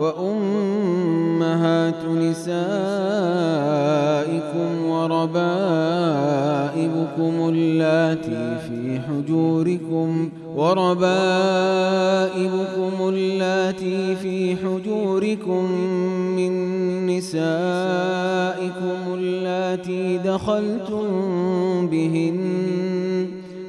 وأمهات نسائكم وربائبكم اللاتي في حجوركم وربائبكم اللاتي في حجوركم من نسائكم اللاتي دخلتم بهن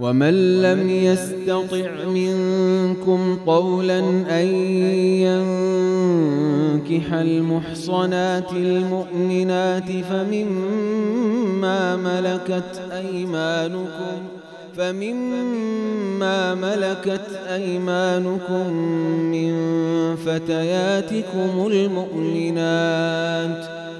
ومن لم يستطع منكم قولا أن ينكح المحصنات المؤمنات فمما ملكت أيمانكم فمما ملكت أيمانكم من فتياتكم المؤمنات